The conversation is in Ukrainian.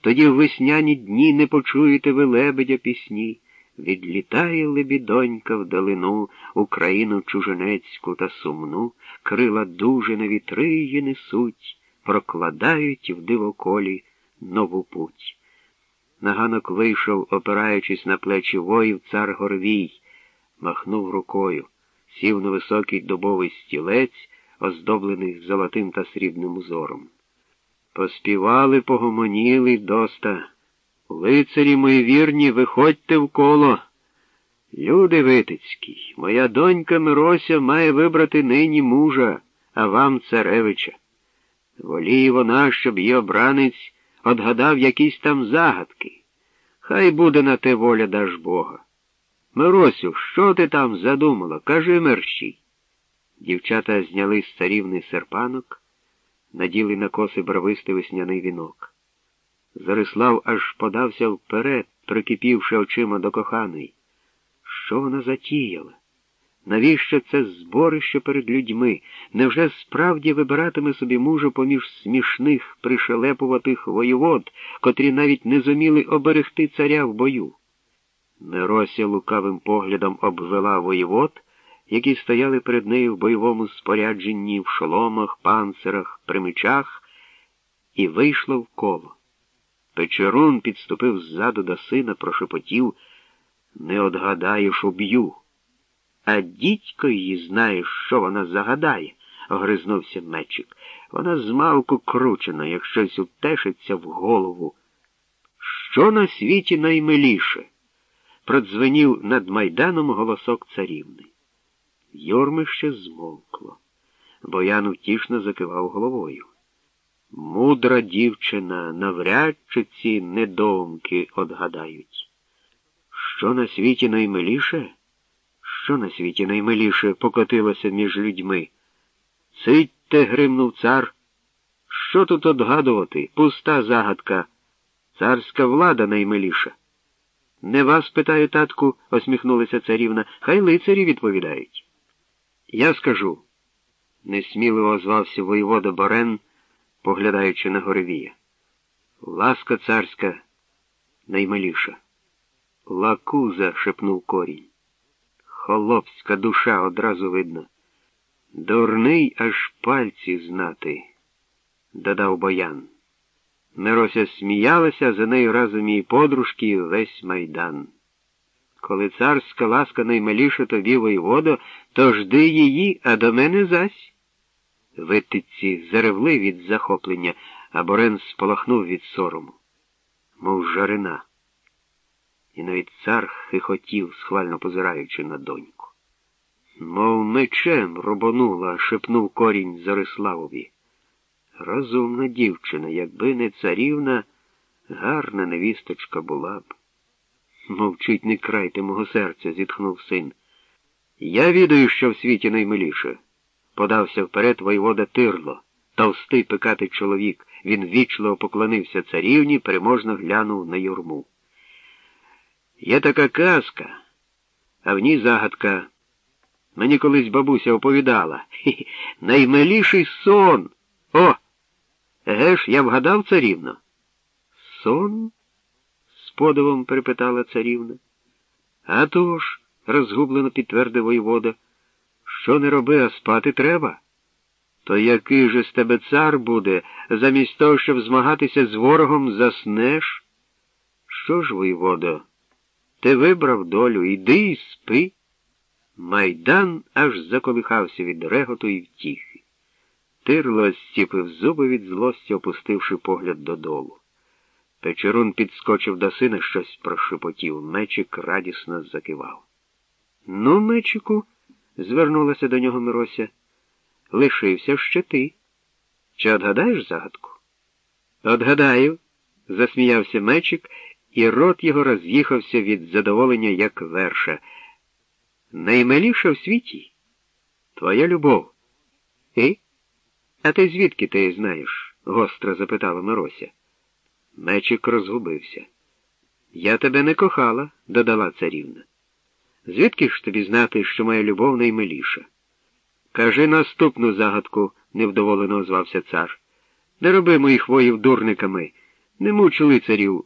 тоді в весняні дні не почуєте ви лебедя пісні. Відлітає лебідонька вдалину, Україну чуженецьку та сумну, крила дуже на вітри несуть, прокладають в дивоколі нову путь. На ганок вийшов, опираючись на плечі воїв, цар Горвій, махнув рукою, сів на високий дубовий стілець, оздоблений золотим та срібним узором. Поспівали, погомоніли доста. Лицарі мої вірні, виходьте в коло. Люди витицькі, моя донька Мирося має вибрати нині мужа, а вам царевича. Воліє вона, щоб її обранець отгадав якісь там загадки. Хай буде на те воля Дажбога. Миросю, що ти там задумала? Кажи мерщій. Дівчата зняли з царівний серпанок, наділи на коси бровистий весняний вінок. Зарислав аж подався вперед, прикипівши очима до коханої. Що вона затіяла? Навіщо це зборище перед людьми? Невже справді вибиратиме собі мужа поміж смішних, пришелепуватих воєвод, котрі навіть не зуміли оберегти царя в бою? Мирося лукавим поглядом обвела воєвод, які стояли перед нею в бойовому спорядженні, в шоломах, панцирах, при мечах, і вийшла в коло. Печерун підступив ззаду до сина, прошепотів не одгадаєш, уб'ю. А дідько її знає, що вона загадає, огризнувся мечик. Вона змалку кручена, як щось утешиться в голову. Що на світі наймиліше? продзвенів над майданом голосок царівни. Йормище змовкло. Боян втішно закивав головою. Мудра дівчина навряд чи ці недоумки одгадають. Що на світі наймиліше? Що на світі наймиліше покотилося між людьми? Цитьте, гримнув цар. Що тут одгадувати? Пуста загадка. Царська влада наймиліша. Не вас, питаю, татку, осміхнулася царівна, хай лицарі відповідають. Я скажу, несміливо озвався воєвода Борен, поглядаючи на Горовія. Ласка царська наймиліша. Лакуза, шепнув корінь. Холопська душа одразу видно. Дурний аж пальці знати, додав боян. Мирося сміялася, за нею разом її подружки і весь майдан. Коли царська ласка наймаліша тобі воєводо, то жди її, а до мене зась. Витиці заревли від захоплення, а Борен сполохнув від сорому, мов жарина. І навіть цар хихотів, схвально позираючи на доньку. Мов мечем робонула, шепнув корінь Зариславові. Розумна дівчина, якби не царівна, гарна невісточка була б. Мовчить, не крайте мого серця, зітхнув син. Я відаю, що в світі наймиліше. Подався вперед воєвода Тирло, товстий пикатий чоловік. Він вічливо поклонився царівні, переможно глянув на юрму. Є така казка, а в ній загадка. Мені колись бабуся оповідала. Хі -хі, наймиліший сон. О! Еге ж, я вгадав царівно? Сон? Подивом перепитала царівна. «А тож», – розгублено підтвердив воєвода, що не роби, а спати треба. То який же з тебе цар буде, замість того, щоб змагатися з ворогом, заснеш? Що ж, воєводо, ти вибрав долю, іди і спи. Майдан аж заколихався від реготу і втіхи. Тирло зціпив зуби від злості, опустивши погляд додолу. Печерун підскочив до сина, щось прошепотів. Мечик радісно закивав. Ну, мечику, звернулася до нього Мирося, лишився ще ти. Чи отгадаєш загадку? Отгадаю, засміявся мечик, і рот його роз'їхався від задоволення, як верша. Наймиліша в світі твоя любов. І? А ти звідки ти знаєш? гостро запитала Мирося. Мечик розгубився. Я тебе не кохала, додала царівна. Звідки ж тобі знати, що моя любов наймиліша? Кажи наступну загадку, невдоволено озвався цар. Не роби моїх воїв дурниками. Не муч лицарів